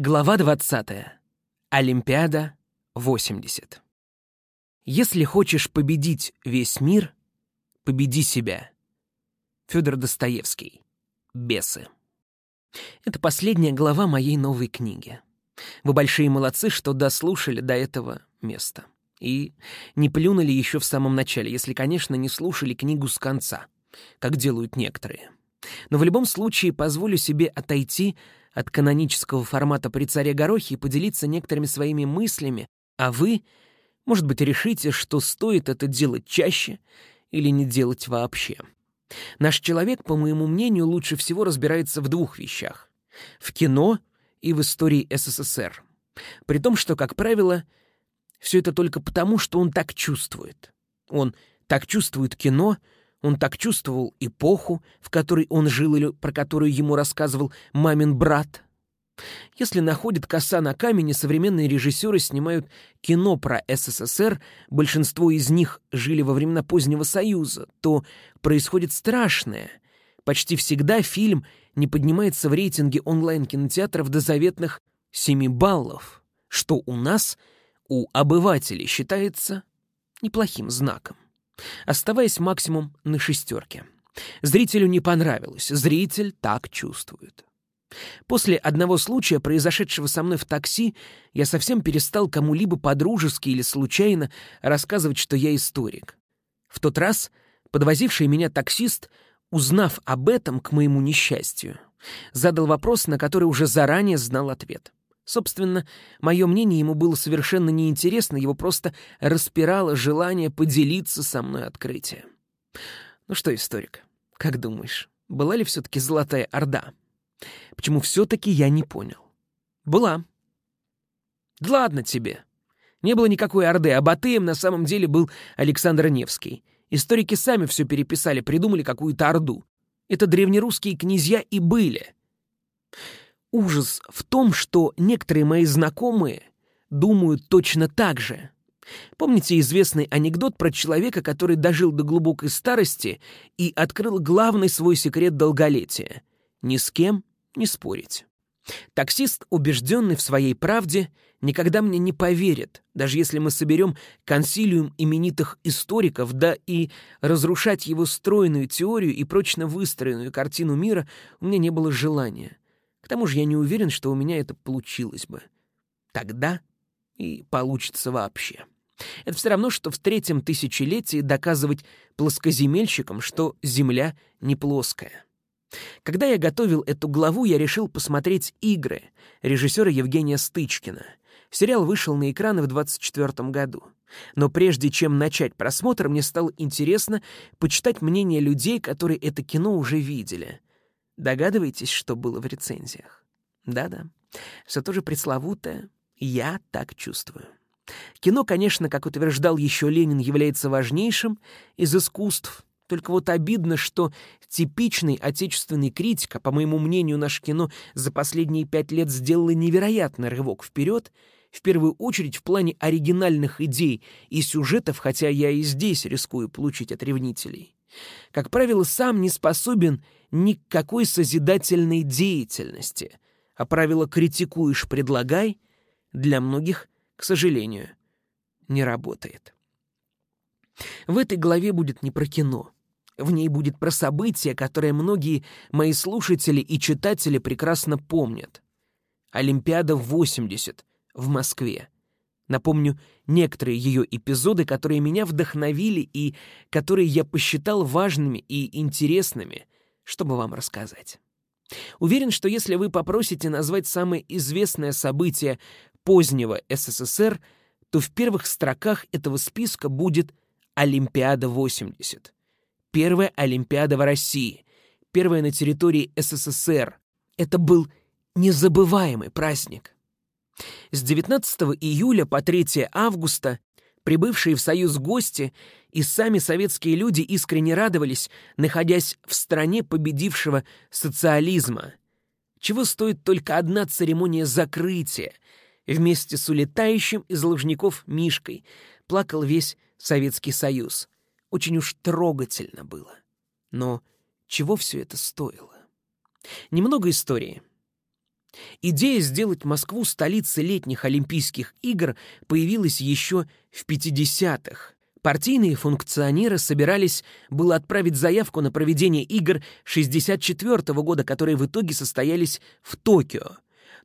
Глава 20. Олимпиада 80. Если хочешь победить весь мир, победи себя. Федор Достоевский. Бесы. Это последняя глава моей новой книги. Вы большие молодцы, что дослушали до этого места. И не плюнули еще в самом начале, если, конечно, не слушали книгу с конца, как делают некоторые. Но в любом случае позволю себе отойти от канонического формата при царе Горохе и поделиться некоторыми своими мыслями, а вы, может быть, решите, что стоит это делать чаще или не делать вообще. Наш человек, по моему мнению, лучше всего разбирается в двух вещах — в кино и в истории СССР. При том, что, как правило, все это только потому, что он так чувствует. Он так чувствует кино — он так чувствовал эпоху, в которой он жил или про которую ему рассказывал мамин брат. Если находит коса на камень, современные режиссеры снимают кино про СССР, большинство из них жили во времена позднего Союза, то происходит страшное. Почти всегда фильм не поднимается в рейтинге онлайн-кинотеатров до заветных 7 баллов, что у нас, у обывателей, считается неплохим знаком оставаясь максимум на шестерке. Зрителю не понравилось, зритель так чувствует. После одного случая, произошедшего со мной в такси, я совсем перестал кому-либо подружески или случайно рассказывать, что я историк. В тот раз подвозивший меня таксист, узнав об этом к моему несчастью, задал вопрос, на который уже заранее знал ответ. Собственно, мое мнение ему было совершенно неинтересно, его просто распирало желание поделиться со мной открытием. Ну что, историк, как думаешь, была ли все-таки Золотая Орда? Почему все-таки я не понял? Была. Да ладно тебе. Не было никакой Орды, а Батыем на самом деле был Александр Невский. Историки сами все переписали, придумали какую-то Орду. Это древнерусские князья и были. Ужас в том, что некоторые мои знакомые думают точно так же. Помните известный анекдот про человека, который дожил до глубокой старости и открыл главный свой секрет долголетия — ни с кем не спорить. Таксист, убежденный в своей правде, никогда мне не поверит, даже если мы соберем консилиум именитых историков, да и разрушать его стройную теорию и прочно выстроенную картину мира у меня не было желания — к тому же я не уверен, что у меня это получилось бы. Тогда и получится вообще. Это все равно, что в третьем тысячелетии доказывать плоскоземельщикам, что Земля не плоская. Когда я готовил эту главу, я решил посмотреть «Игры» режиссера Евгения Стычкина. Сериал вышел на экраны в 24 году. Но прежде чем начать просмотр, мне стало интересно почитать мнение людей, которые это кино уже видели. Догадываетесь, что было в рецензиях? Да-да, все то же пресловутое «я так чувствую». Кино, конечно, как утверждал еще Ленин, является важнейшим из искусств, только вот обидно, что типичный отечественный критик, а по моему мнению, наше кино за последние пять лет сделало невероятный рывок вперед, в первую очередь в плане оригинальных идей и сюжетов, хотя я и здесь рискую получить от ревнителей. Как правило, сам не способен ни к какой созидательной деятельности, а правило «критикуешь, предлагай» для многих, к сожалению, не работает. В этой главе будет не про кино. В ней будет про события, которые многие мои слушатели и читатели прекрасно помнят. Олимпиада 80 в Москве. Напомню некоторые ее эпизоды, которые меня вдохновили и которые я посчитал важными и интересными, чтобы вам рассказать. Уверен, что если вы попросите назвать самое известное событие позднего СССР, то в первых строках этого списка будет Олимпиада 80. Первая Олимпиада в России, первая на территории СССР. Это был незабываемый праздник. С 19 июля по 3 августа прибывшие в Союз гости и сами советские люди искренне радовались, находясь в стране победившего социализма. Чего стоит только одна церемония закрытия. Вместе с улетающим из Лужников Мишкой плакал весь Советский Союз. Очень уж трогательно было. Но чего все это стоило? Немного истории — Идея сделать Москву столицей летних Олимпийских игр появилась еще в 50-х. Партийные функционеры собирались было отправить заявку на проведение игр 64 -го года, которые в итоге состоялись в Токио.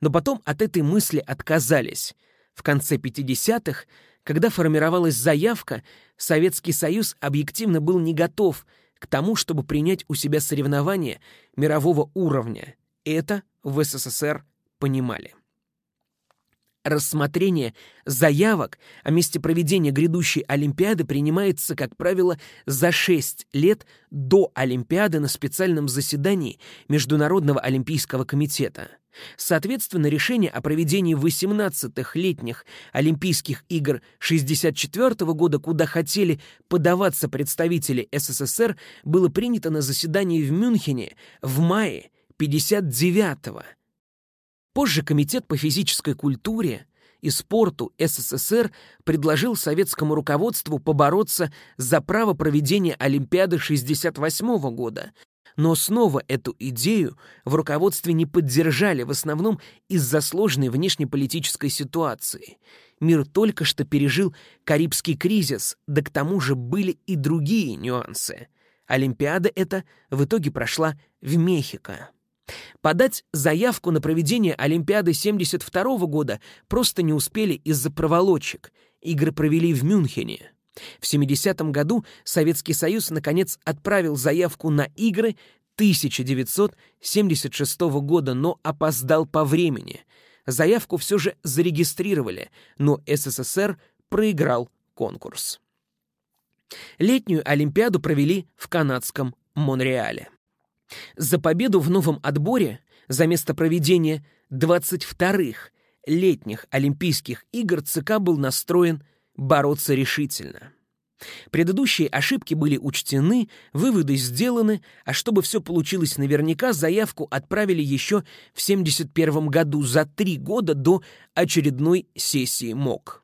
Но потом от этой мысли отказались. В конце 50-х, когда формировалась заявка, Советский Союз объективно был не готов к тому, чтобы принять у себя соревнования мирового уровня. Это в СССР понимали. Рассмотрение заявок о месте проведения грядущей Олимпиады принимается, как правило, за 6 лет до Олимпиады на специальном заседании Международного Олимпийского комитета. Соответственно, решение о проведении 18-х летних Олимпийских игр 64 -го года, куда хотели подаваться представители СССР, было принято на заседании в Мюнхене в мае 59-го. Позже Комитет по физической культуре и спорту СССР предложил советскому руководству побороться за право проведения Олимпиады 68 года, но снова эту идею в руководстве не поддержали, в основном из-за сложной внешнеполитической ситуации. Мир только что пережил Карибский кризис, да к тому же были и другие нюансы. Олимпиада эта в итоге прошла в Мехико. Подать заявку на проведение Олимпиады 72 года просто не успели из-за проволочек. Игры провели в Мюнхене. В 70-м году Советский Союз наконец отправил заявку на игры 1976 года, но опоздал по времени. Заявку все же зарегистрировали, но СССР проиграл конкурс. Летнюю Олимпиаду провели в канадском Монреале. За победу в новом отборе за место проведения 22-х летних Олимпийских игр ЦК был настроен бороться решительно. Предыдущие ошибки были учтены, выводы сделаны, а чтобы все получилось наверняка, заявку отправили еще в 1971 году, за три года до очередной сессии МОК.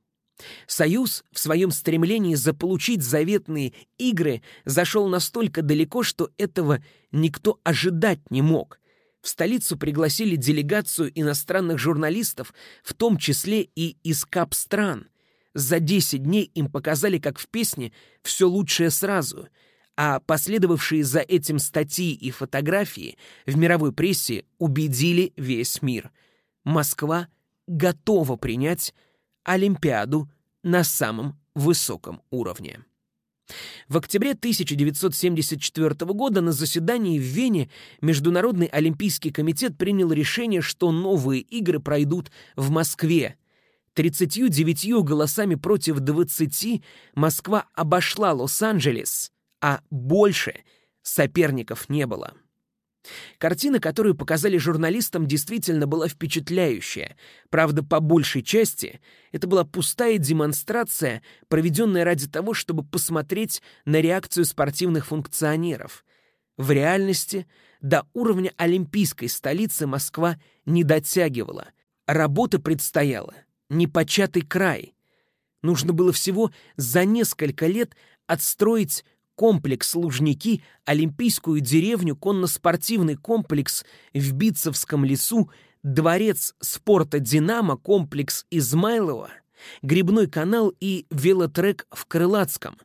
Союз в своем стремлении заполучить заветные игры зашел настолько далеко, что этого никто ожидать не мог. В столицу пригласили делегацию иностранных журналистов, в том числе и из кап-стран. За 10 дней им показали, как в песне «Все лучшее сразу», а последовавшие за этим статьи и фотографии в мировой прессе убедили весь мир. Москва готова принять Олимпиаду на самом высоком уровне. В октябре 1974 года на заседании в Вене Международный олимпийский комитет принял решение, что новые игры пройдут в Москве. 39 голосами против 20 Москва обошла Лос-Анджелес, а больше соперников не было. Картина, которую показали журналистам, действительно была впечатляющая. Правда, по большей части это была пустая демонстрация, проведенная ради того, чтобы посмотреть на реакцию спортивных функционеров. В реальности до уровня олимпийской столицы Москва не дотягивала. Работа предстояла непочатый край. Нужно было всего за несколько лет отстроить комплекс Лужники, Олимпийскую деревню, конно-спортивный комплекс в Битцевском лесу, дворец спорта «Динамо», комплекс Измайлова, грибной канал и велотрек в Крылатском,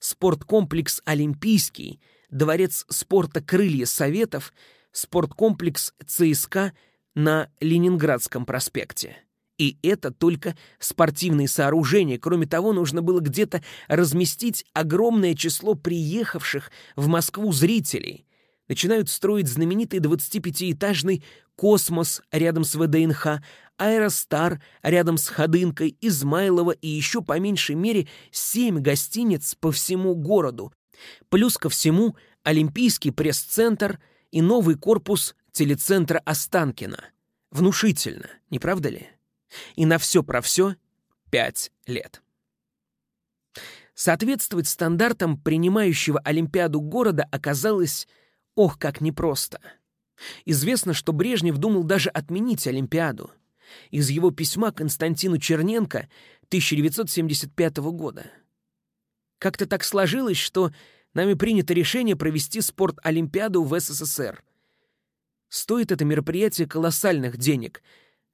спорткомплекс «Олимпийский», дворец спорта «Крылья Советов», спорткомплекс ЦСКА на Ленинградском проспекте. И это только спортивные сооружения. Кроме того, нужно было где-то разместить огромное число приехавших в Москву зрителей. Начинают строить знаменитый 25-этажный «Космос» рядом с ВДНХ, «Аэростар» рядом с Ходынкой, Измайлово и еще по меньшей мере семь гостиниц по всему городу. Плюс ко всему Олимпийский пресс-центр и новый корпус телецентра Останкина. Внушительно, не правда ли? И на все про все пять лет. Соответствовать стандартам принимающего Олимпиаду города оказалось, ох, как непросто. Известно, что Брежнев думал даже отменить Олимпиаду. Из его письма Константину Черненко 1975 года. Как-то так сложилось, что нами принято решение провести спорт-олимпиаду в СССР. Стоит это мероприятие колоссальных денег —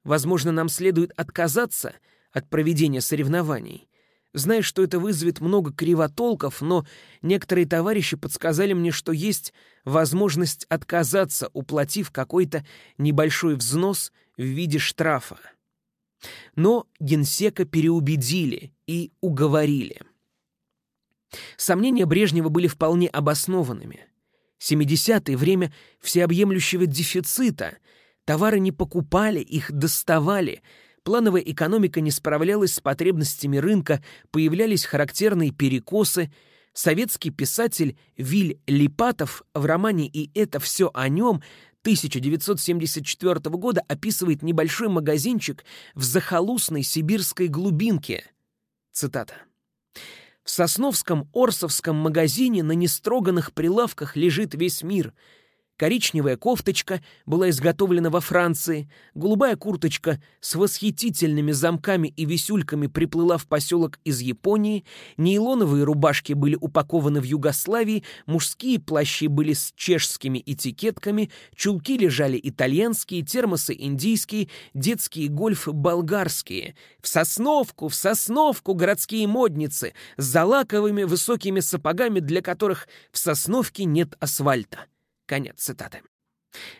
Возможно, нам следует отказаться от проведения соревнований. Знаю, что это вызовет много кривотолков, но некоторые товарищи подсказали мне, что есть возможность отказаться, уплатив какой-то небольшой взнос в виде штрафа. Но генсека переубедили и уговорили. Сомнения Брежнева были вполне обоснованными. 70-е — время всеобъемлющего дефицита. Товары не покупали, их доставали. Плановая экономика не справлялась с потребностями рынка, появлялись характерные перекосы. Советский писатель Виль Липатов в романе «И это все о нем» 1974 года описывает небольшой магазинчик в захолустной сибирской глубинке. Цитата. В Сосновском Орсовском магазине на нестроганных прилавках лежит весь мир — Коричневая кофточка была изготовлена во Франции, голубая курточка с восхитительными замками и висюльками приплыла в поселок из Японии, нейлоновые рубашки были упакованы в Югославии, мужские плащи были с чешскими этикетками, чулки лежали итальянские, термосы индийские, детские гольфы болгарские. В Сосновку, в Сосновку городские модницы с залаковыми высокими сапогами, для которых в Сосновке нет асфальта. Конец цитаты.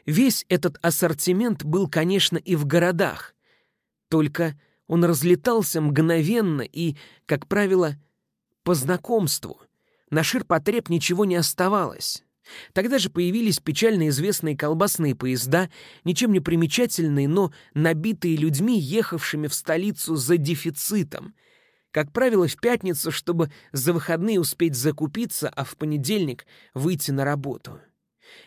Весь этот ассортимент был, конечно, и в городах, только он разлетался мгновенно и, как правило, по знакомству. На ширпотреб ничего не оставалось. Тогда же появились печально известные колбасные поезда, ничем не примечательные, но набитые людьми, ехавшими в столицу за дефицитом. Как правило, в пятницу, чтобы за выходные успеть закупиться, а в понедельник выйти на работу.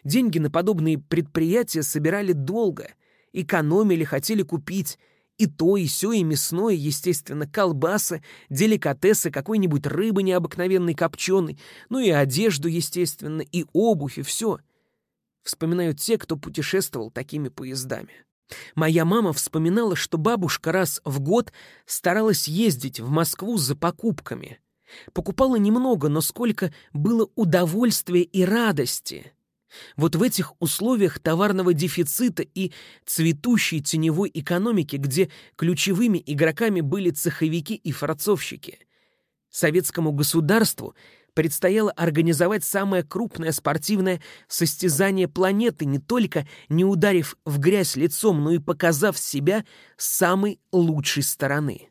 Деньги на подобные предприятия собирали долго, экономили, хотели купить и то, и сё, и мясное, естественно, колбасы, деликатесы, какой-нибудь рыбы необыкновенной копченой, ну и одежду, естественно, и обувь, и все. Вспоминают те, кто путешествовал такими поездами. Моя мама вспоминала, что бабушка раз в год старалась ездить в Москву за покупками. Покупала немного, но сколько было удовольствия и радости. Вот в этих условиях товарного дефицита и цветущей теневой экономики, где ключевыми игроками были цеховики и форцовщики, советскому государству предстояло организовать самое крупное спортивное состязание планеты, не только не ударив в грязь лицом, но и показав себя с самой лучшей стороны.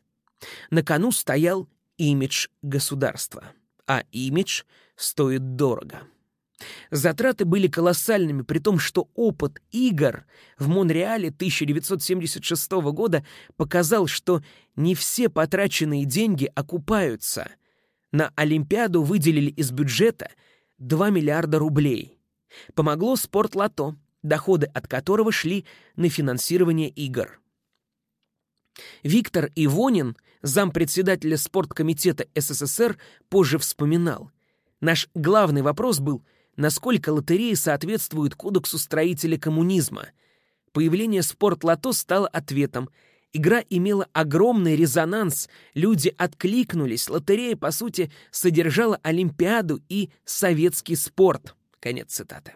На кону стоял имидж государства, а имидж стоит дорого. Затраты были колоссальными, при том, что опыт игр в Монреале 1976 года показал, что не все потраченные деньги окупаются. На Олимпиаду выделили из бюджета 2 миллиарда рублей. Помогло спортлото, доходы от которого шли на финансирование игр. Виктор Ивонин, зампредседателя спорткомитета СССР, позже вспоминал. Наш главный вопрос был – насколько лотереи соответствуют кодексу строителя коммунизма. Появление спорт-лото стало ответом. Игра имела огромный резонанс, люди откликнулись, лотерея, по сути, содержала Олимпиаду и советский спорт. Конец цитаты.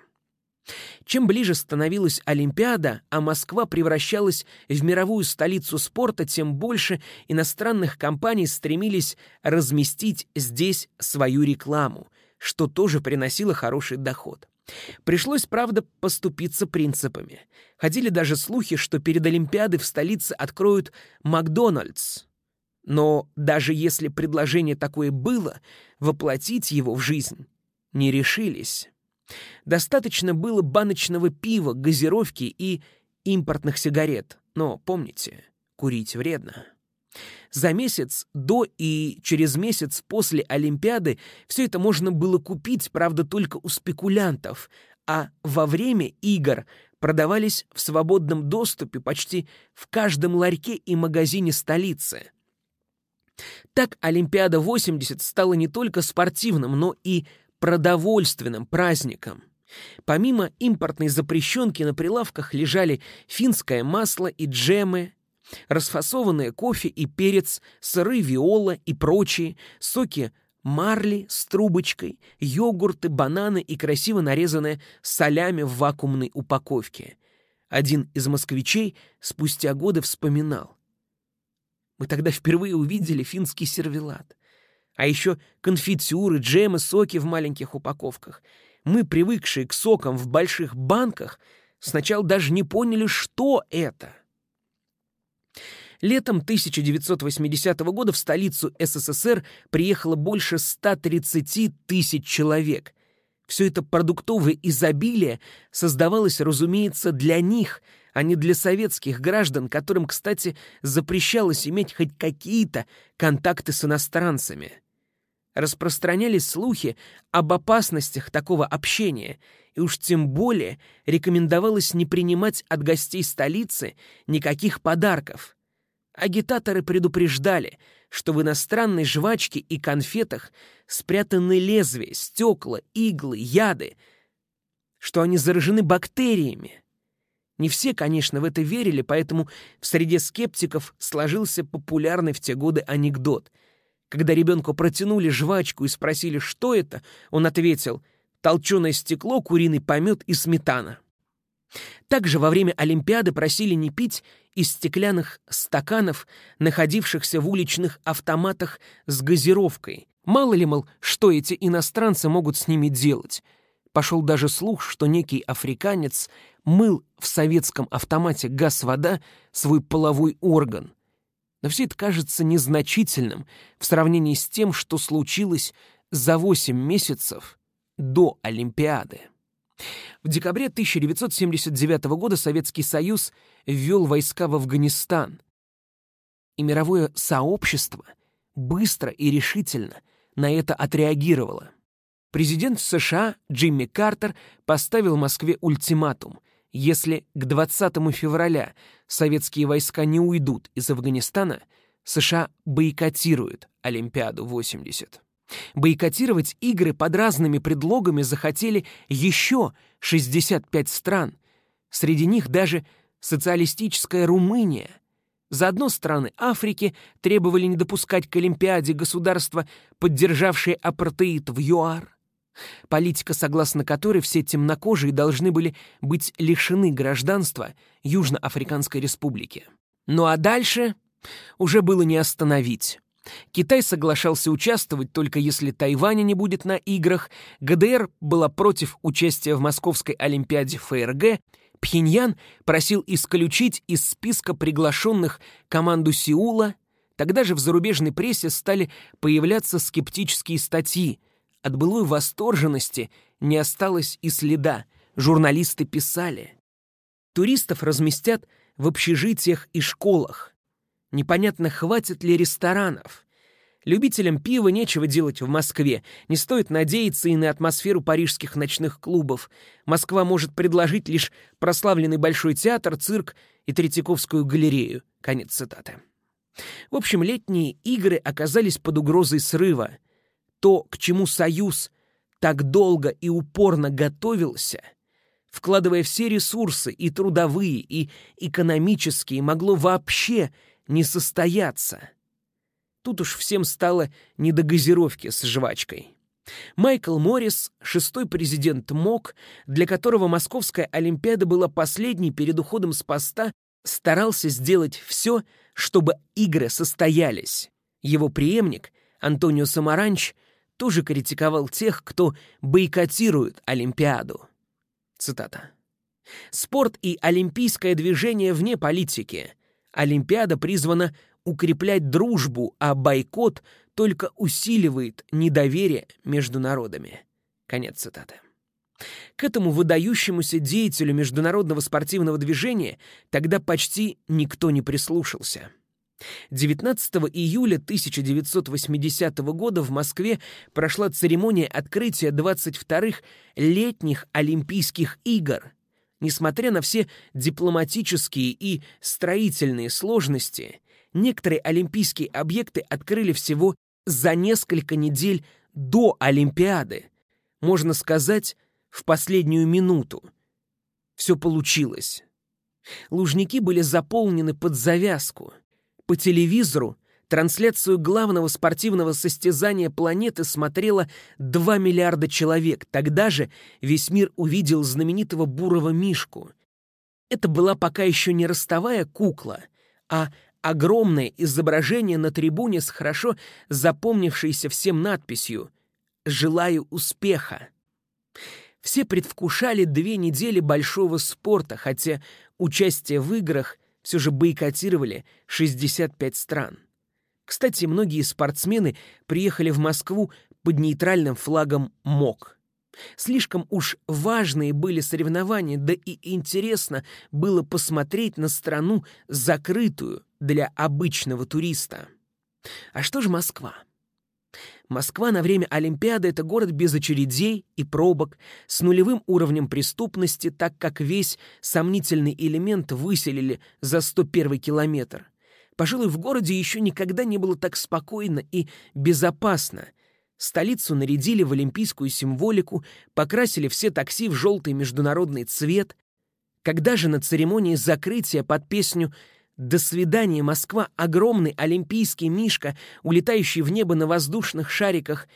Чем ближе становилась Олимпиада, а Москва превращалась в мировую столицу спорта, тем больше иностранных компаний стремились разместить здесь свою рекламу что тоже приносило хороший доход. Пришлось, правда, поступиться принципами. Ходили даже слухи, что перед Олимпиадой в столице откроют Макдональдс. Но даже если предложение такое было, воплотить его в жизнь не решились. Достаточно было баночного пива, газировки и импортных сигарет. Но помните, курить вредно. За месяц до и через месяц после Олимпиады все это можно было купить, правда, только у спекулянтов, а во время игр продавались в свободном доступе почти в каждом ларьке и магазине столицы. Так Олимпиада-80 стала не только спортивным, но и продовольственным праздником. Помимо импортной запрещенки на прилавках лежали финское масло и джемы, расфасованное кофе и перец, сыры виола и прочие, соки марли с трубочкой, йогурты, бананы и красиво нарезанное солями в вакуумной упаковке. Один из москвичей спустя годы вспоминал. Мы тогда впервые увидели финский сервелат. А еще конфитюры, джемы, соки в маленьких упаковках. Мы, привыкшие к сокам в больших банках, сначала даже не поняли, что это. Летом 1980 года в столицу СССР приехало больше 130 тысяч человек. Все это продуктовое изобилие создавалось, разумеется, для них, а не для советских граждан, которым, кстати, запрещалось иметь хоть какие-то контакты с иностранцами. Распространялись слухи об опасностях такого общения, и уж тем более рекомендовалось не принимать от гостей столицы никаких подарков. Агитаторы предупреждали, что в иностранной жвачке и конфетах спрятаны лезвия, стекла, иглы, яды, что они заражены бактериями. Не все, конечно, в это верили, поэтому в среде скептиков сложился популярный в те годы анекдот. Когда ребенку протянули жвачку и спросили, что это, он ответил «толченое стекло, куриный помет и сметана». Также во время Олимпиады просили не пить из стеклянных стаканов, находившихся в уличных автоматах с газировкой. Мало ли, мол, что эти иностранцы могут с ними делать. Пошел даже слух, что некий африканец мыл в советском автомате газ-вода свой половой орган. Но все это кажется незначительным в сравнении с тем, что случилось за 8 месяцев до Олимпиады. В декабре 1979 года Советский Союз ввел войска в Афганистан. И мировое сообщество быстро и решительно на это отреагировало. Президент США Джимми Картер поставил Москве ультиматум. Если к 20 февраля советские войска не уйдут из Афганистана, США бойкотируют Олимпиаду 80. Бойкотировать игры под разными предлогами захотели еще 65 стран. Среди них даже социалистическая Румыния. Заодно страны Африки требовали не допускать к Олимпиаде государства, поддержавшие апартеид в ЮАР. Политика, согласно которой все темнокожие должны были быть лишены гражданства Южноафриканской республики. Ну а дальше уже было не остановить. Китай соглашался участвовать только если Тайваня не будет на играх, ГДР была против участия в Московской Олимпиаде ФРГ, Пхеньян просил исключить из списка приглашенных команду Сеула, тогда же в зарубежной прессе стали появляться скептические статьи. От былой восторженности не осталось и следа, журналисты писали. Туристов разместят в общежитиях и школах. Непонятно, хватит ли ресторанов. Любителям пива нечего делать в Москве. Не стоит надеяться и на атмосферу парижских ночных клубов. Москва может предложить лишь прославленный Большой театр, цирк и Третьяковскую галерею. Конец цитаты. В общем, летние игры оказались под угрозой срыва. То, к чему Союз так долго и упорно готовился, вкладывая все ресурсы и трудовые, и экономические, могло вообще не состояться. Тут уж всем стало не до газировки с жвачкой. Майкл Моррис, шестой президент МОК, для которого Московская Олимпиада была последней перед уходом с поста, старался сделать все, чтобы игры состоялись. Его преемник, Антонио Самаранч, тоже критиковал тех, кто бойкотирует Олимпиаду. Цитата. «Спорт и олимпийское движение вне политики. Олимпиада призвана укреплять дружбу, а бойкот только усиливает недоверие между народами. Конец цитаты. К этому выдающемуся деятелю международного спортивного движения тогда почти никто не прислушался. 19 июля 1980 года в Москве прошла церемония открытия 22-х летних Олимпийских игр, Несмотря на все дипломатические и строительные сложности, некоторые олимпийские объекты открыли всего за несколько недель до Олимпиады. Можно сказать, в последнюю минуту. Все получилось. Лужники были заполнены под завязку. По телевизору Трансляцию главного спортивного состязания планеты смотрело 2 миллиарда человек. Тогда же весь мир увидел знаменитого бурого мишку. Это была пока еще не ростовая кукла, а огромное изображение на трибуне с хорошо запомнившейся всем надписью «Желаю успеха». Все предвкушали две недели большого спорта, хотя участие в играх все же бойкотировали 65 стран. Кстати, многие спортсмены приехали в Москву под нейтральным флагом МОК. Слишком уж важные были соревнования, да и интересно было посмотреть на страну, закрытую для обычного туриста. А что же Москва? Москва на время Олимпиады — это город без очередей и пробок, с нулевым уровнем преступности, так как весь сомнительный элемент выселили за 101 километр. Пожалуй, в городе еще никогда не было так спокойно и безопасно. Столицу нарядили в олимпийскую символику, покрасили все такси в желтый международный цвет. Когда же на церемонии закрытия под песню «До свидания, Москва» огромный олимпийский мишка, улетающий в небо на воздушных шариках,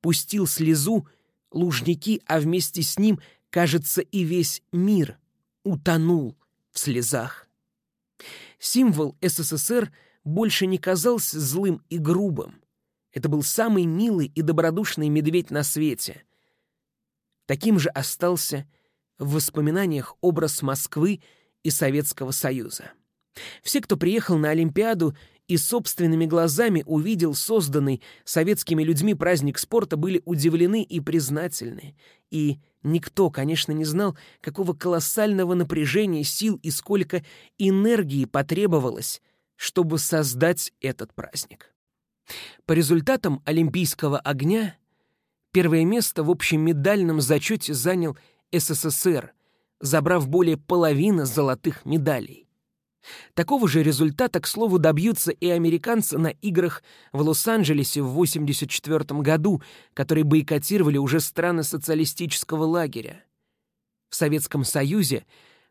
пустил слезу, лужники, а вместе с ним, кажется, и весь мир утонул в слезах. Символ СССР больше не казался злым и грубым. Это был самый милый и добродушный медведь на свете. Таким же остался в воспоминаниях образ Москвы и Советского Союза. Все, кто приехал на Олимпиаду и собственными глазами увидел созданный советскими людьми праздник спорта, были удивлены и признательны. И никто, конечно, не знал, какого колоссального напряжения сил и сколько энергии потребовалось, чтобы создать этот праздник. По результатам Олимпийского огня первое место в общем медальном зачете занял СССР, забрав более половины золотых медалей. Такого же результата, к слову, добьются и американцы на играх в Лос-Анджелесе в 1984 году, которые бойкотировали уже страны социалистического лагеря. В Советском Союзе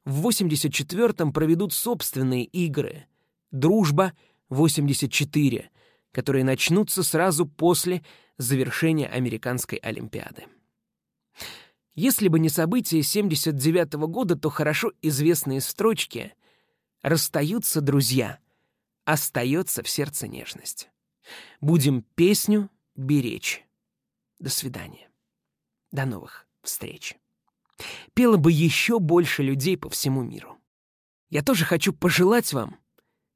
в 1984 проведут собственные игры «Дружба-84», которые начнутся сразу после завершения Американской Олимпиады. Если бы не события 79 года, то хорошо известные строчки Расстаются друзья, остается в сердце нежность. Будем песню беречь. До свидания. До новых встреч. Пело бы еще больше людей по всему миру. Я тоже хочу пожелать вам,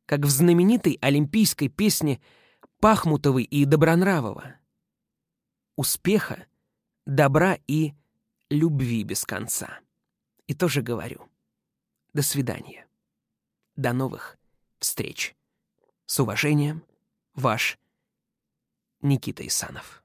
как в знаменитой олимпийской песне Пахмутовой и Добронравова, успеха, добра и любви без конца. И тоже говорю, до свидания. До новых встреч. С уважением, ваш Никита Исанов.